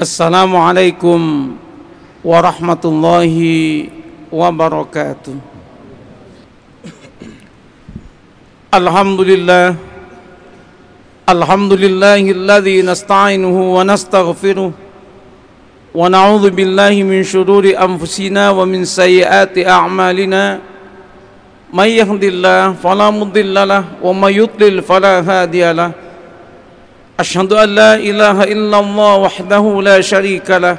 السلام عليكم ورحمة الله وبركاته. الحمد لله الحمد لله الذي نستعينه ونستغفره ونعوذ بالله من شرور أنفسنا ومن سيئات أعمالنا. من يهد الله فلا مضل له ومن يضلل فلا هادي له. أشهد أن لا إله إلا الله وحده لا شريك له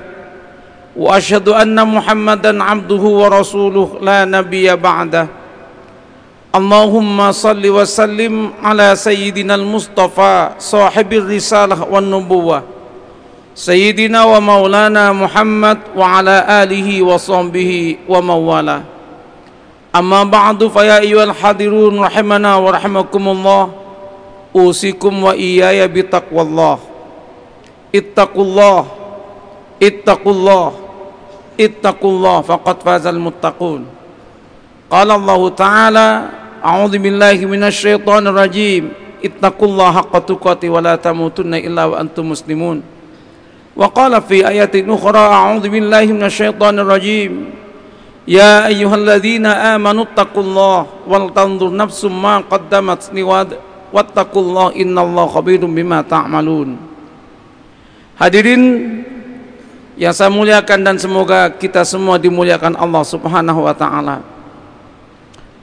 وأشهد أن محمدا عبده ورسوله لا نبي بعده. اللهم صل وسلم على سيدنا المصطفى صاحب الرسالة والنبوة سيدنا ومولانا محمد وعلى آله وصحبه ومن والاه أما بعد فيا أيها الحاضرون رحمنا ورحمكم الله. أوصيكم وإياي بتقوى الله. اتقوا الله. اتقوا الله. اتقوا الله فقد فاز المتقون. قال الله تعالى أعوذ بالله من الشيطان الرجيم. اتقوا الله حق تقاته ولا تموتن إلا وأنتم مسلمون. وقال في آية أخرى أعوذ بالله من الشيطان الرجيم. يا أيها الذين آمنوا اتقوا الله ولتنظر نفس ما قدمت لغد wattaqullah innallaha khabirum bima ta'malun. Hadirin yang saya muliakan dan semoga kita semua dimuliakan Allah subhanahu wa ta'ala.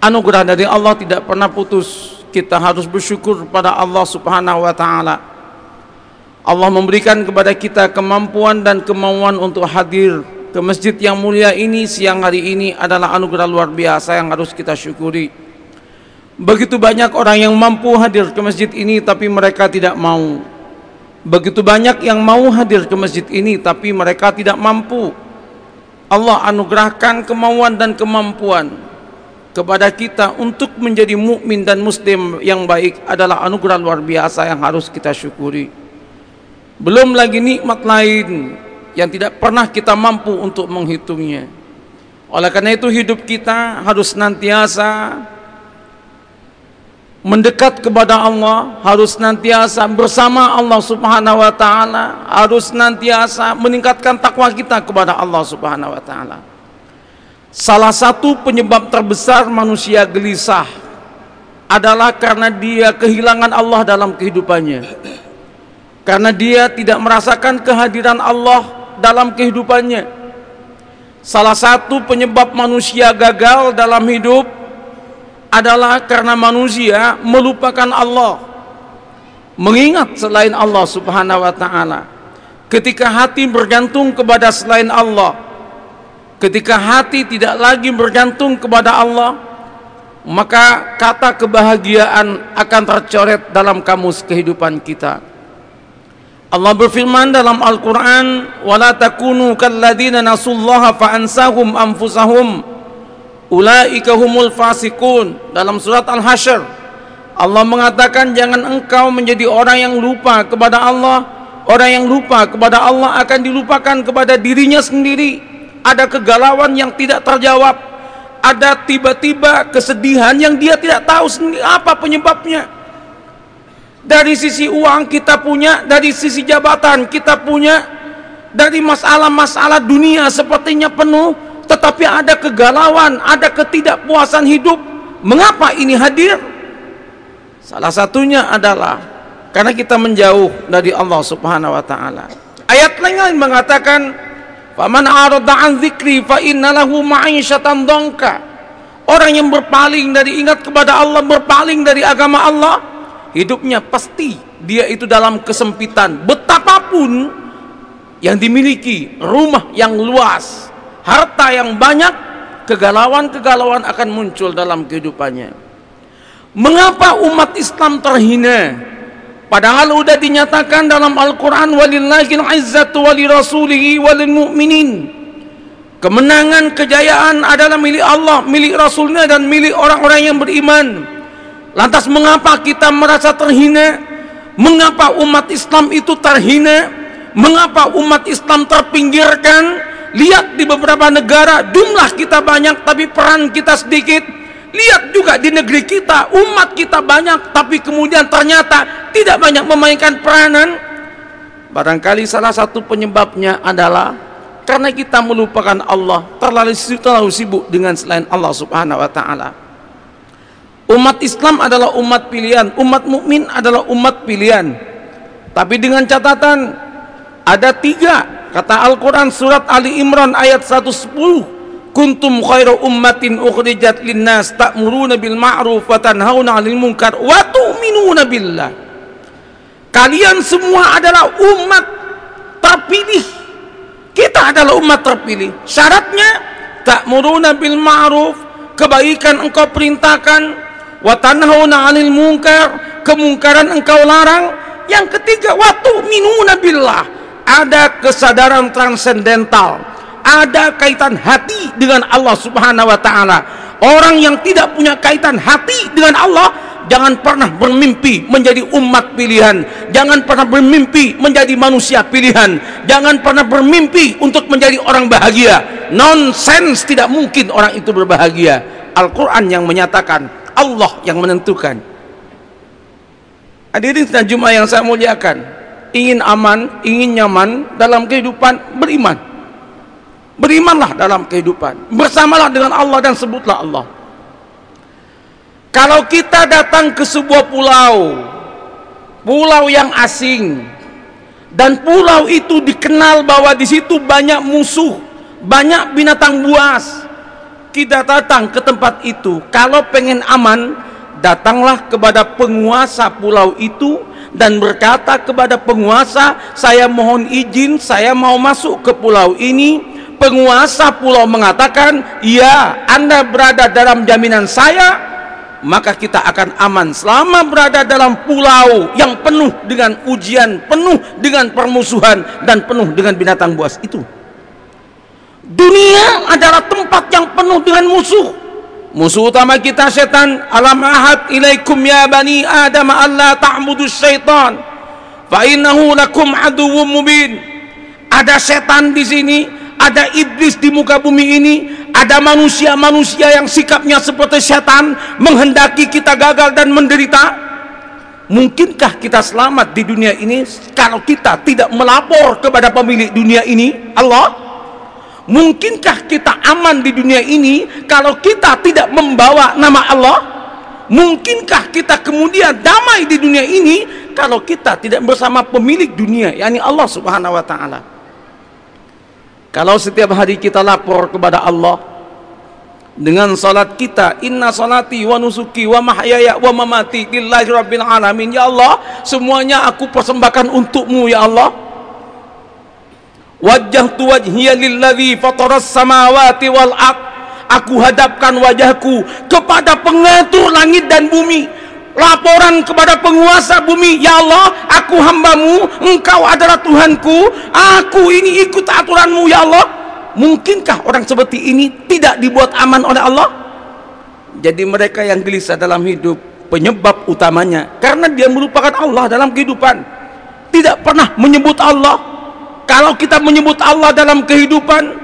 Anugerah dari Allah tidak pernah putus. Kita harus bersyukur pada Allah subhanahu wa ta'ala. Allah memberikan kepada kita kemampuan dan kemauan untuk hadir ke masjid yang mulia ini siang hari ini adalah anugerah luar biasa yang harus kita syukuri Begitu banyak orang yang mampu hadir ke masjid ini tapi mereka tidak mau. Begitu banyak yang mau hadir ke masjid ini tapi mereka tidak mampu. Allah anugerahkan kemauan dan kemampuan kepada kita untuk menjadi mukmin dan muslim yang baik adalah anugerah luar biasa yang harus kita syukuri. Belum lagi nikmat lain yang tidak pernah kita mampu untuk menghitungnya. Oleh karena itu hidup kita harus senantiasa mendekat kepada Allah harus nantiasa bersama Allah Subhanahu wa taala harus nantiasa meningkatkan takwa kita kepada Allah Subhanahu wa taala. Salah satu penyebab terbesar manusia gelisah adalah karena dia kehilangan Allah dalam kehidupannya. Karena dia tidak merasakan kehadiran Allah dalam kehidupannya. Salah satu penyebab manusia gagal dalam hidup adalah karena manusia melupakan Allah. Mengingat selain Allah subhanahu wa ta'ala ketika hati bergantung kepada selain Allah ketika hati tidak lagi bergantung kepada Allah maka kata kebahagiaan akan tercoret dalam kamus kehidupan kita. Allah berfirman dalam Al-Quran wala takunu kalladina nasullaha fa'ansahum anfusahum ulaika humul fasikun. Dalam surat Al-Hasyr Allah mengatakan jangan engkau menjadi orang yang lupa kepada Allah. Orang yang lupa kepada Allah akan dilupakan kepada dirinya sendiri. Ada kegalauan yang tidak terjawab. Ada tiba-tiba kesedihan yang dia tidak tahu sendiri apa penyebabnya. Dari sisi uang kita punya dari sisi jabatan kita punya dari masalah-masalah dunia sepertinya penuh tetapi ada kegalauan, ada ketidakpuasan hidup. Mengapa ini hadir? Salah satunya adalah karena kita menjauh dari Allah Subhanahu wa taala. Ayat lain mengatakan, "Faman arada an dzikri fa innalahu ma'isyatan dongka." Orang yang berpaling dari ingat kepada Allah, berpaling dari agama Allah, hidupnya pasti dia itu dalam kesempitan. Betapapun yang dimiliki, rumah yang luas, harta yang banyak, kegalauan-kegalauan akan muncul dalam kehidupannya. Mengapa umat Islam terhina? Padahal sudah dinyatakan dalam Al-Quran walillahil izzatu wali rasulihi walil. Kemenangan, kejayaan adalah milik Allah, milik Rasulnya dan milik orang-orang yang beriman. Lantas mengapa kita merasa terhina? Mengapa umat Islam itu terhina? Mengapa umat Islam terpinggirkan? Lihat di beberapa negara jumlah kita banyak tapi peran kita sedikit. Lihat juga di negeri kita umat kita banyak tapi kemudian ternyata tidak banyak memainkan peranan. Barangkali salah satu penyebabnya adalah karena kita melupakan Allah terlalu, terlalu sibuk dengan selain Allah subhanahu wa ta'ala. Umat Islam adalah umat pilihan umat mukmin adalah umat pilihan. Tapi dengan catatan ada tiga kata Al-Quran surat Ali Imran ayat 110 kuntum khairu ummatin ukhrijat linnas ta'muruna bil ma'ruf wa tanhauna 'anil munkar wa tu'minuna billah. Kalian semua adalah umat terpilih. Kita adalah umat terpilih. Syaratnya ta'muruna bil ma'ruf kebaikan engkau perintahkan wa tanhauna 'anil munkar kemungkaran engkau larang. Yang ketiga wa tu'minuna billah ada kesadaran transendental. Ada kaitan hati dengan Allah Subhanahu wa taala. Orang yang tidak punya kaitan hati dengan Allah jangan pernah bermimpi menjadi umat pilihan. Jangan pernah bermimpi menjadi manusia pilihan. Jangan pernah bermimpi untuk menjadi orang bahagia. Nonsense tidak mungkin orang itu berbahagia. Al-Quran yang menyatakan Allah yang menentukan. Hadirin dan Jumat yang saya muliakan ingin aman, ingin nyaman dalam kehidupan beriman. Berimanlah dalam kehidupan. Bersamalah dengan Allah dan sebutlah Allah. Kalau kita datang ke sebuah pulau pulau yang asing dan pulau itu dikenal bahwa di situ banyak musuh banyak binatang buas kita datang ke tempat itu. Kalau pengen aman datanglah kepada penguasa pulau itu dan berkata kepada penguasa saya mohon izin saya mau masuk ke pulau ini. Penguasa pulau mengatakan ya anda berada dalam jaminan saya maka kita akan aman selama berada dalam pulau yang penuh dengan ujian penuh dengan permusuhan dan penuh dengan binatang buas itu. Dunia adalah tempat yang penuh dengan musuh musuh utama kita setan alam ahad ilaikum ya bani adam alla ta'budu syaitan? Fa innahu lakum aduwwum mubin. Ada setan di sini ada iblis di muka bumi ini ada manusia-manusia yang sikapnya seperti setan menghendaki kita gagal dan menderita. Mungkinkah kita selamat di dunia ini kalau kita tidak melapor kepada pemilik dunia ini Allah mungkinkah kita aman di dunia ini kalau kita tidak membawa nama Allah mungkinkah kita kemudian damai di dunia ini kalau kita tidak bersama pemilik dunia yakni Allah subhanahu wa ta'ala kalau setiap hari kita lapor kepada Allah dengan salat kita, inna salati wa nusuki wa mahyaya wa mamati lillahi rabbil alamin. Ya Allah, semuanya aku persembahkan untukmu ya Allah. Wajjahtu wajhiya lilladzi fataras samawati wal. Aku hadapkan wajahku kepada pengatur langit dan bumi. Laporan kepada penguasa bumi ya Allah aku hambamu engkau adalah Tuhanku. Aku ini ikut aturanmu ya Allah. Mungkinkah orang seperti ini tidak dibuat aman oleh Allah? Jadi mereka yang gelisah dalam hidup penyebab utamanya karena dia melupakan Allah dalam kehidupan. Tidak pernah menyebut Allah kalau kita menyebut Allah dalam kehidupan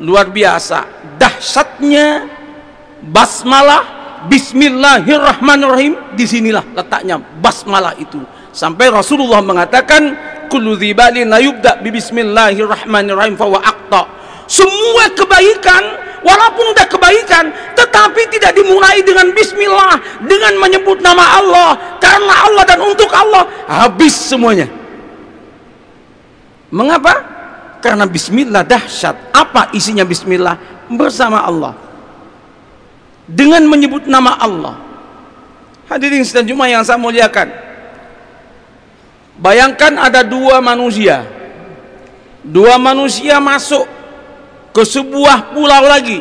luar biasa. Dahsyatnya basmalah Bismillahirrahmanirrahim. Di sinilah letaknya basmalah itu. Sampai Rasulullah mengatakan kullu dzibalin bi bismillahirrahmanirrahim fa aqta. Semua kebaikan walaupun udah kebaikan tetapi tidak dimulai dengan bismillah dengan menyebut nama Allah karena Allah dan untuk Allah habis semuanya mengapa? Karena bismillah dahsyat. Apa isinya bismillah? Bersama Allah. Dengan menyebut nama Allah. Hadirin sedang Jumat yang saya muliakan. Bayangkan ada dua manusia. Dua manusia masuk ke sebuah pulau lagi.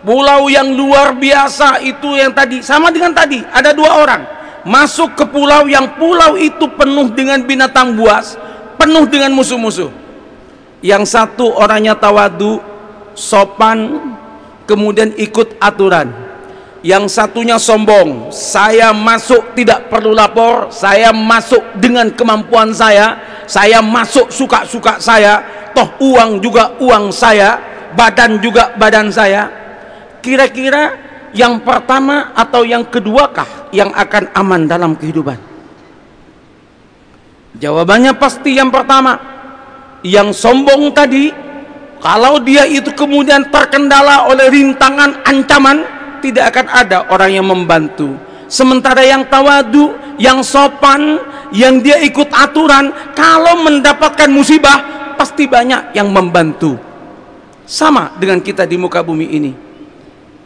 Pulau yang luar biasa itu yang tadi. Sama dengan tadi ada dua orang. Masuk ke pulau yang pulau itu penuh dengan binatang buas penuh dengan musuh-musuh. Yang satu orangnya tawadu sopan kemudian ikut aturan. Yang satunya sombong saya masuk tidak perlu lapor saya masuk dengan kemampuan saya saya masuk suka-suka saya toh uang juga uang saya badan juga badan saya. Kira-kira yang pertama atau yang keduakah yang akan aman dalam kehidupan? Jawabannya pasti yang pertama. Yang sombong tadi, kalau dia itu kemudian terkendala oleh rintangan ancaman, tidak akan ada orang yang membantu. Sementara yang tawadu, yang sopan, yang dia ikut aturan, kalau mendapatkan musibah, pasti banyak yang membantu. Sama dengan kita di muka bumi ini.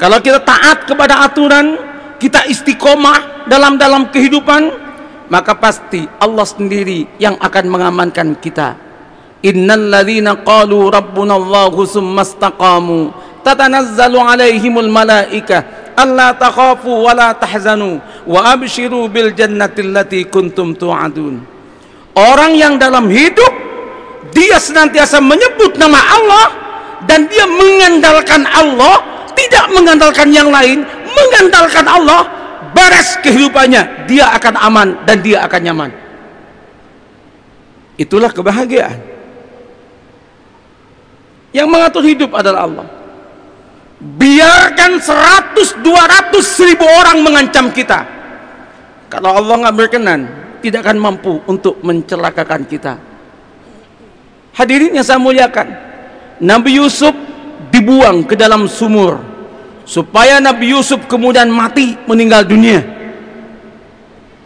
Kalau kita taat kepada aturan, kita istiqomah dalam dalam kehidupan, maka pasti Allah sendiri yang akan mengamankan kita. Innal ladzina qalu rabbuna Allahu summa istaqamu tatanazzalu alaihimul malaika alla takhafu wa la tahzanu wa abshiru bil jannati allati kuntum tu'adun. Orang yang dalam hidup dia senantiasa menyebut nama Allah dan dia mengandalkan Allah tidak mengandalkan yang lain mengandalkan Allah beres kehidupannya. Dia akan aman dan dia akan nyaman. Itulah kebahagiaan. Yang mengatur hidup adalah Allah. Biarkan 100 200 seribu orang mengancam kita. Kalau Allah nggak berkenan tidak akan mampu untuk mencelakakan kita. Hadirin yang saya muliakan Nabi Yusuf dibuang ke dalam sumur supaya Nabi Yusuf kemudian mati meninggal dunia.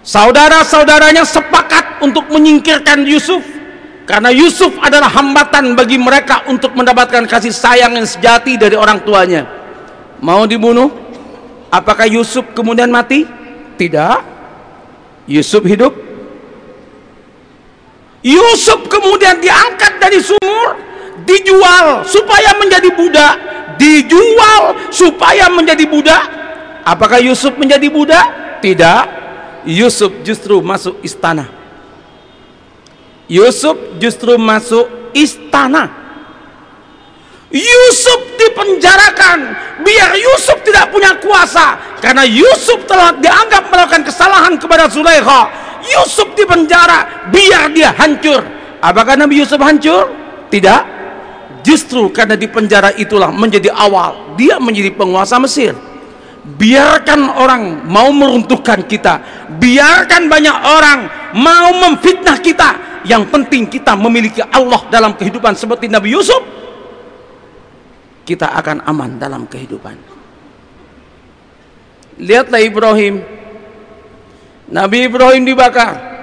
Saudara-saudaranya sepakat untuk menyingkirkan Yusuf. Karena Yusuf adalah hambatan bagi mereka untuk mendapatkan kasih sayang yang sejati dari orang tuanya. Mau dibunuh? Apakah Yusuf kemudian mati? tidak. Yusuf hidup? Yusuf kemudian diangkat dari sumur dijual supaya menjadi budak dijual supaya menjadi budak. Apakah Yusuf menjadi budak? tidak. Yusuf justru masuk istana. Yusuf justru masuk istana. Yusuf dipenjarakan biar Yusuf tidak punya kuasa. Karena Yusuf telah dianggap melakukan kesalahan kepada Zulaikha. Yusuf dipenjara biar dia hancur. Apakah Nabi Yusuf hancur? tidak Justru karena di penjara itulah menjadi awal dia menjadi penguasa Mesir. Biarkan orang mau meruntuhkan kita, biarkan banyak orang mau memfitnah kita. Yang penting kita memiliki Allah dalam kehidupan seperti Nabi Yusuf. Kita akan aman dalam kehidupan. Lihatlah Ibrahim. Nabi Ibrahim dibakar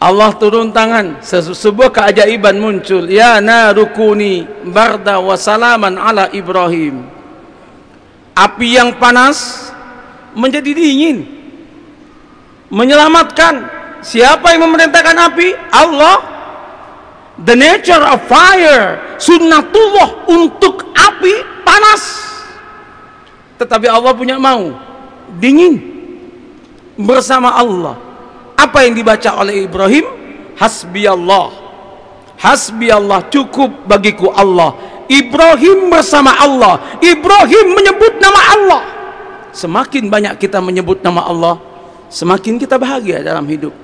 Allah turun tangan sebuah keajaiban muncul. Ya narukuni barda wa salaman ala Ibrahim. Api yang panas menjadi dingin menyelamatkan. Siapa yang memerintahkan api? Allah. The nature of fire sunnatullah untuk api panas. Tetapi Allah punya mau dingin bersama Allah apa yang dibaca oleh Ibrahim? Hasbi Allah hasbi Allah cukup bagiku Allah. Ibrahim bersama Allah. Ibrahim menyebut nama Allah. Semakin banyak kita menyebut nama Allah semakin kita bahagia dalam hidup.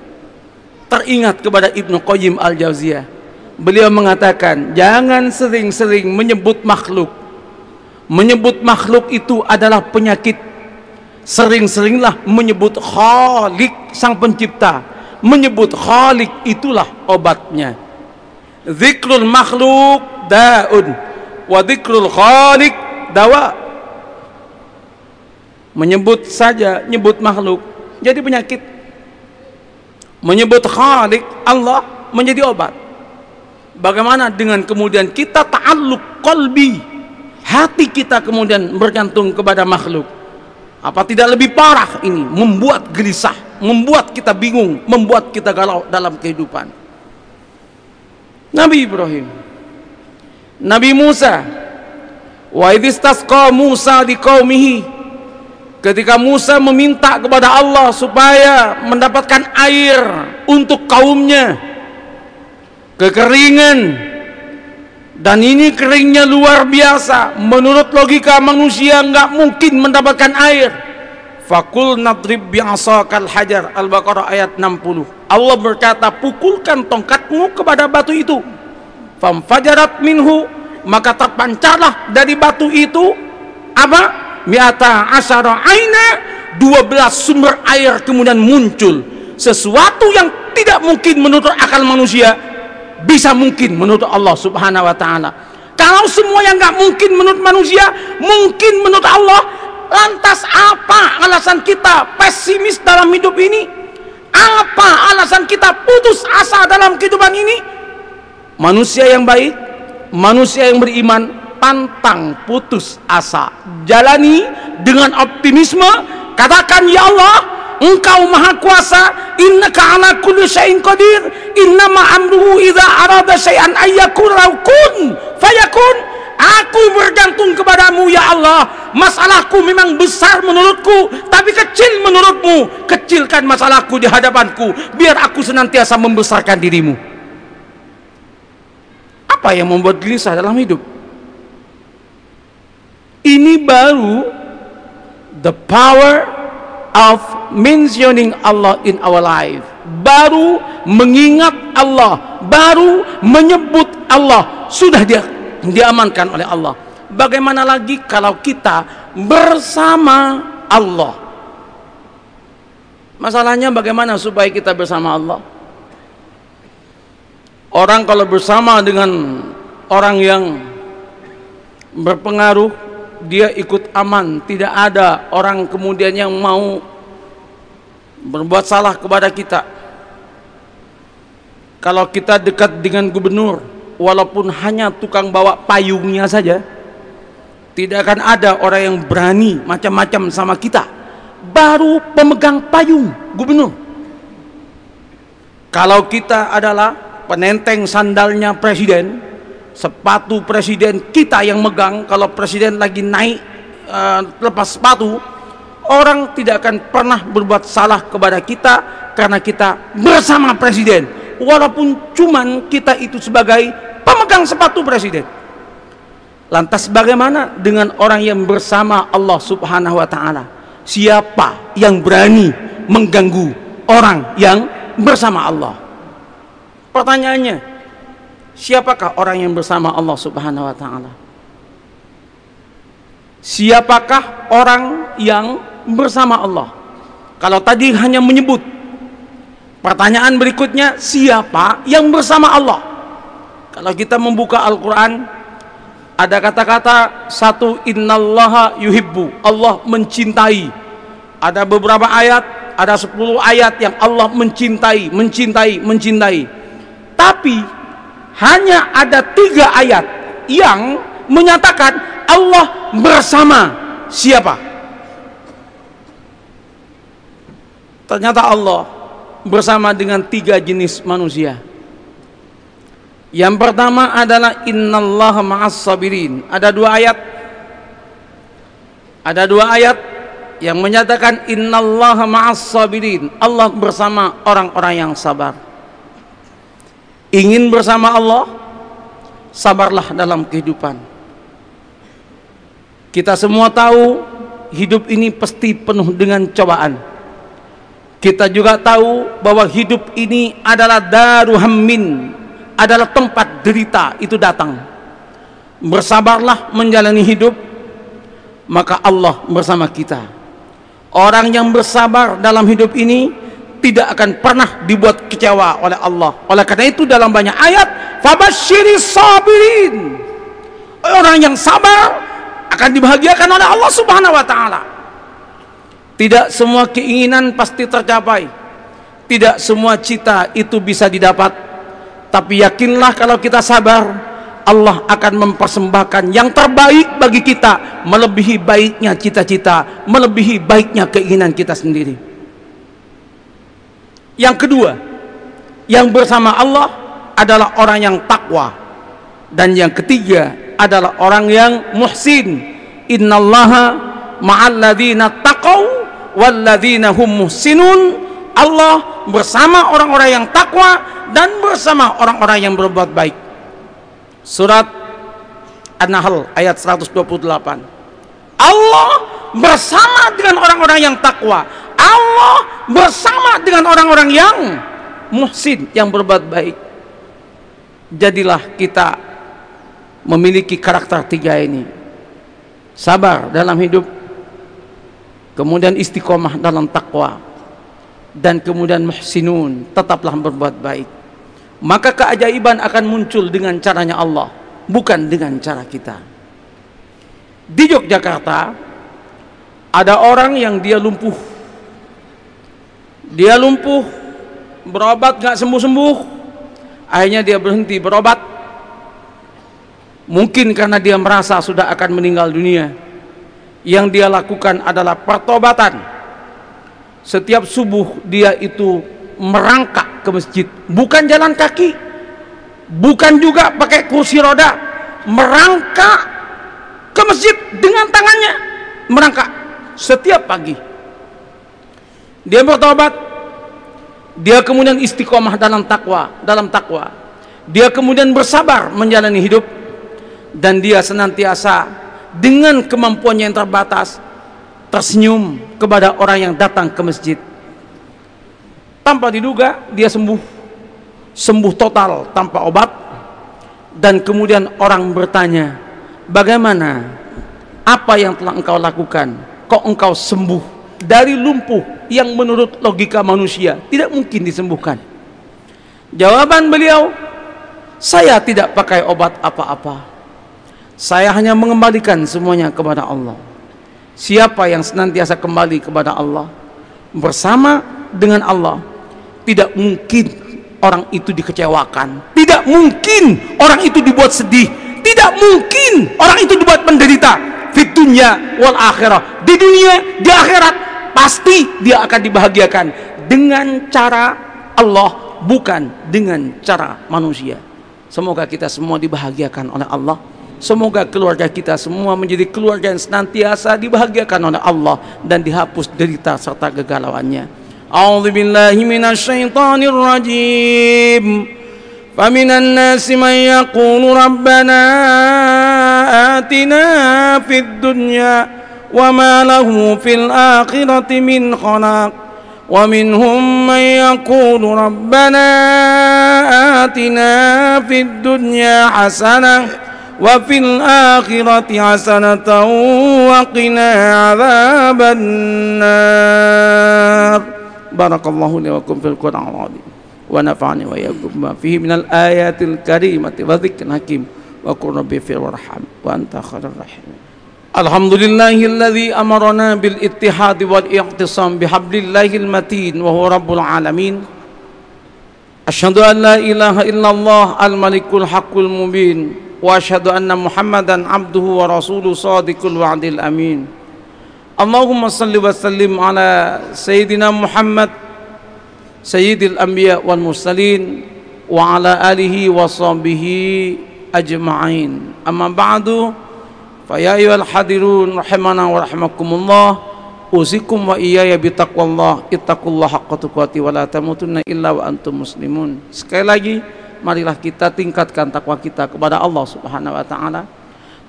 Teringat kepada Ibnu Qayyim Al-Jauziyah. Beliau mengatakan jangan sering-sering menyebut makhluk. Menyebut makhluk itu adalah penyakit sering-seringlah menyebut Khalik sang pencipta. Menyebut Khalik itulah obatnya. Zikrul makhluk daun. Wa zikrul khalik dawa. Menyebut saja nyebut makhluk jadi penyakit. Menyebut Khalik Allah menjadi obat. Bagaimana dengan kemudian kita ta'alluq qalbi? Hati kita kemudian bergantung kepada makhluk apa tidak lebih parah ini? Membuat gelisah, membuat kita bingung, membuat kita galau dalam kehidupan. Nabi Ibrahim, Nabi Musa, wa idistasqa Musa di ketika Musa meminta kepada Allah supaya mendapatkan air untuk kaumnya. Kekeringan dan ini keringnya luar biasa. Menurut logika manusia nggak mungkin mendapatkan air. Fakul nadrib bi'asakal hajar. Al-Baqarah ayat 60 Allah berkata pukulkan tongkatmu kepada batu itu. Famfajarat minhu. Maka terpancarlah dari batu itu apa? Mi'ata asyara aina. 12 sumber air kemudian muncul. Sesuatu yang tidak mungkin menurut akal manusia bisa mungkin menurut Allah subhanahu wa ta'ala. Kalau semua yang nggak mungkin menurut manusia mungkin menurut Allah lantas apa alasan kita pesimis dalam hidup ini? Apa alasan kita putus asa dalam kehidupan ini? Manusia yang baik manusia yang beriman pantang putus asa. Jalani dengan optimisme katakan ya Allah engkau maha kuasa innaka ala kulli syai'in qadir innama amruhu idza arada syai'an ayyakun kun fayakun. Aku bergantung kepadamu ya Allah. Masalahku memang besar menurutku tapi kecil menurutmu. Kecilkan masalahku di hadapanku biar aku senantiasa membesarkan dirimu. Apa yang membuat gelisah dalam hidup? Ini baru the power of mentioning Allah in our life baru mengingat Allah baru menyebut Allah. Sudah dia diamankan oleh Allah. Bagaimana lagi kalau kita bersama Allah? Masalahnya bagaimana supaya kita bersama Allah? Orang kalau bersama dengan orang yang berpengaruh dia ikut aman. Tidak ada orang kemudian yang mau berbuat salah kepada kita kalau kita dekat dengan gubernur walaupun hanya tukang bawa payungnya saja tidak akan ada orang yang berani macam-macam sama kita. Baru pemegang payung gubernur. Kalau kita adalah penenteng sandalnya presiden sepatu presiden kita yang megang kalau presiden lagi naik uh, lepas sepatu orang tidak akan pernah berbuat salah kepada kita karena kita bersama presiden walaupun cuman kita itu sebagai pemegang sepatu presiden lantas bagaimana dengan orang yang bersama Allah subhanahu wa ta'ala siapa yang berani mengganggu orang yang bersama Allah pertanyaannya Siapakah orang yang bersama Allah Subhanahu wa taala? Siapakah orang yang bersama Allah? Kalau tadi hanya menyebut Pertanyaan berikutnya, siapa yang bersama Allah? Kalau kita membuka Al-Qur'an ada kata-kata satu innallaha yuhibbu, Allah mencintai. Ada beberapa ayat, ada 10 ayat yang Allah mencintai, mencintai, mencintai. Tapi hanya ada tiga ayat yang menyatakan Allah bersama siapa ternyata Allah bersama dengan tiga jenis manusia. Yang pertama adalah innallaha ma'as sabirin ada dua ayat. Ada dua ayat yang menyatakan innallaha ma'as sabirin Allah bersama orang-orang yang sabar. Ingin bersama Allah sabarlah dalam kehidupan. Kita semua tahu hidup ini pasti penuh dengan cobaan kita juga tahu bahwa hidup ini adalah daruhammin adalah tempat derita itu datang. Bersabarlah menjalani hidup maka Allah bersama kita. Orang yang bersabar dalam hidup ini tidak akan pernah dibuat kecewa oleh Allah. Oleh karena itu dalam banyak ayat fabashiri sabirin. Orang yang sabar akan dibahagiakan oleh Allah subhanahu wa ta'ala tidak semua keinginan pasti tercapai tidak semua cita itu bisa didapat tapi yakinlah kalau kita sabar Allah akan mempersembahkan yang terbaik bagi kita melebihi baiknya cita-cita melebihi baiknya keinginan kita sendiri yang kedua, yang bersama Allah adalah orang yang takwa. Dan yang ketiga adalah orang yang muhsin. Innallaha ma'alladzina taqaw walladzina hum muhsinun. Allah bersama orang-orang yang takwa dan bersama orang-orang yang berbuat baik. Surat An-Nahl ayat 128. Allah bersama dengan orang-orang yang takwa Allah bersama dengan orang-orang yang muhsin yang berbuat baik jadilah kita memiliki karakter tiga ini sabar dalam hidup kemudian istiqomah dalam takwa dan kemudian muhsinun tetaplah berbuat baik. Maka keajaiban akan muncul dengan caranya Allah bukan dengan cara kita. Di Yogyakarta ada orang yang dia lumpuh. Dia lumpuh berobat nggak sembuh-sembuh. Akhirnya dia berhenti berobat. Mungkin karena dia merasa sudah akan meninggal dunia yang dia lakukan adalah pertobatan. Setiap subuh dia itu merangkak ke masjid. Bukan jalan kaki. Bukan juga pakai kursi roda. Merangkak ke masjid dengan tangannya. Merangkak setiap pagi. Dia bertobat. Dia kemudian istiqomah dalam takwa dalam takwa. Dia kemudian bersabar menjalani hidup. Dan dia senantiasa dengan kemampuannya yang terbatas tersenyum kepada orang yang datang ke masjid. Tanpa diduga dia sembuh. Sembuh total tanpa obat. Dan kemudian orang bertanya bagaimana? Apa yang telah engkau lakukan? Kok engkau sembuh dari lumpuh yang menurut logika manusia tidak mungkin disembuhkan? Jawaban beliau saya tidak pakai obat apa-apa saya hanya mengembalikan semuanya kepada Allah. Siapa yang senantiasa kembali kepada Allah bersama dengan Allah tidak mungkin orang itu dikecewakan. Tidak mungkin orang itu dibuat sedih. Tidak mungkin orang itu dibuat menderita. Di dunia wal akhirah. Di dunia di akhirat pasti dia akan dibahagiakan dengan cara Allah bukan dengan cara manusia. Semoga kita semua dibahagiakan oleh Allah Semoga keluarga kita semua menjadi keluarga yang senantiasa dibahagiakan oleh Allah dan dihapus derita serta kegalauannya. أعوذ بالله من الشيطان الرجيم فمن الناس من يقول ربنا آتنا في الدنيا وما له في الآخرة من خلاق ومنهم من يقول ربنا آتنا في الدنيا حسنة وفي الآخرة حسنة وقنا عذاب النار. بارك الله لي ولكم في القرآن العظيم. ونفعني وإياكم بما فيه من الآيات الكريمة وذكر الحكيم وقل ربي في وارحم وأنت خير الراحمين. الحمد لله الذي أمرنا بالاتحاد والاعتصام بحبل الله المتين وهو رب العالمين. أشهد أن لا إله إلا الله الملك الحق المبين. وأشهد أن محمدا عبده ورسوله صادق الوعد الأمين. اللهم صل وسلم على سيدنا محمد سيد الأنبياء والمرسلين وعلى آله وصحبه أجمعين. أما بعد فيا أيها الحاضرون رحمنا ورحمكم الله أوصيكم وإياي بتقوى الله. اتقوا الله حق تقاته ولا تموتن إلا وأنتم مسلمون. sekali lagi marilah kita tingkatkan takwa kita kepada Allah Subhanahu wa taala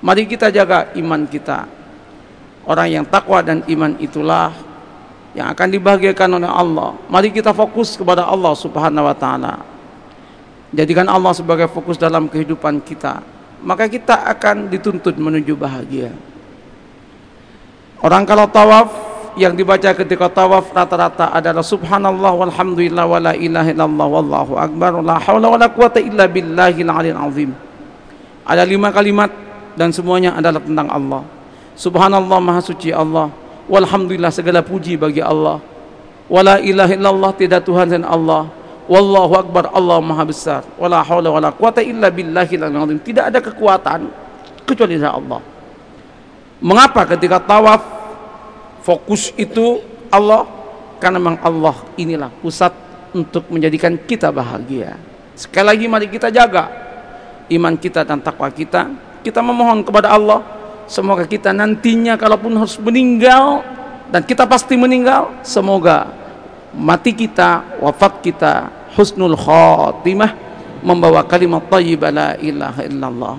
mari kita jaga iman kita Orang yang takwa dan iman itulah yang akan dibahagiakan oleh Allah. Mari kita fokus kepada Allah Subhanahu wa taala. Jadikan Allah sebagai fokus dalam kehidupan kita. Maka kita akan dituntut menuju bahagia. Orang kalau tawaf yang dibaca ketika tawaf rata-rata adalah subhanallah walhamdulillah wala ilaha illallah wallahu akbar la haula wala quwata illa billahil aliyil azim. Ada lima kalimat dan semuanya adalah tentang Allah. Subhanallah maha suci Allah. Walhamdulillah segala puji bagi Allah. Wala ilaha illallah tidak Tuhan dan Allah. Wallahu akbar Allah maha besar. Wala hawla wala quwata illa billahi azim. Tidak ada kekuatan kecuali dari Allah. Mengapa ketika tawaf fokus itu Allah karena memang Allah inilah pusat untuk menjadikan kita bahagia. Sekali lagi mari kita jaga iman kita dan takwa kita. Kita memohon kepada Allah Semoga kita nantinya kalaupun harus meninggal dan kita pasti meninggal, semoga mati kita, wafat kita husnul khatimah membawa kalimat thayyibah la ilaha illallah.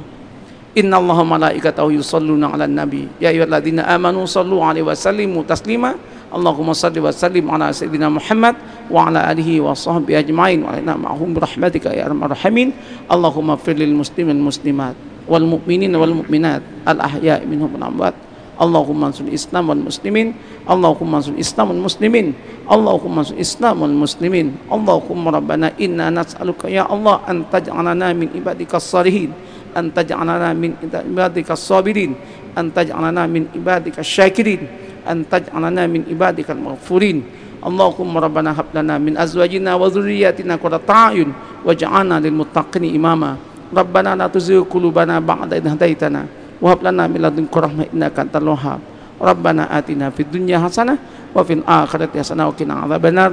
Inna Allah malaikatahu yusalluna ala nabi. Ya ayualladzina amanu sallu alaihi wa sallimu taslima. Allahumma salli wa sallim ala sayyidina Muhammad Wa ala alihi wa sahbihi ajma'in. Wa alina ma'hum rahmatika ya armar rahimin. Allahumma firlil muslimin muslimat Wal mu'minin wal mu'minat Al ahya'i minhum amwat. Allahumma ansur Islam wal muslimin. Allahumma ansur Islam wal muslimin. Allahumma ansur Islam wal muslimin. Allahumma rabbana inna nas'aluka ya Allah an taj'alana min ibadika salihin an taj'alana min ibadika sabirin an taj'alana min ibadika syakirin an taj'alana min ibadika maghfurin Allahumma rabbana hab lana min azwajina wa dhurriyyatina qurrata a'yun waj'alna lil muttaqina imama Rabbana la tuzigh qulubana ba'da idh hadaytana wa hab lana min ladunka rahmah innaka antal wahhab Rabbana atina fid dunya hasanah wa fil akhirati hasanah wa qina adzabannar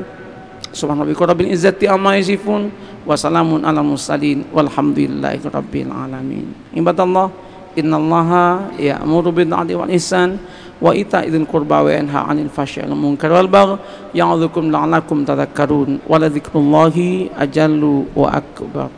subhanallahi rabbil izzati amma yasifun وسلام على المرسلين والحمد لله رب العالمين. عباد الله إن الله يأمر بالعدل والإحسان وإيتاء ذي القربى وينهى عن الفحشاء والمنكر والبغي يعظكم لعلكم تذكرون ولذكر الله أجل وأكبر.